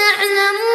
تعلمون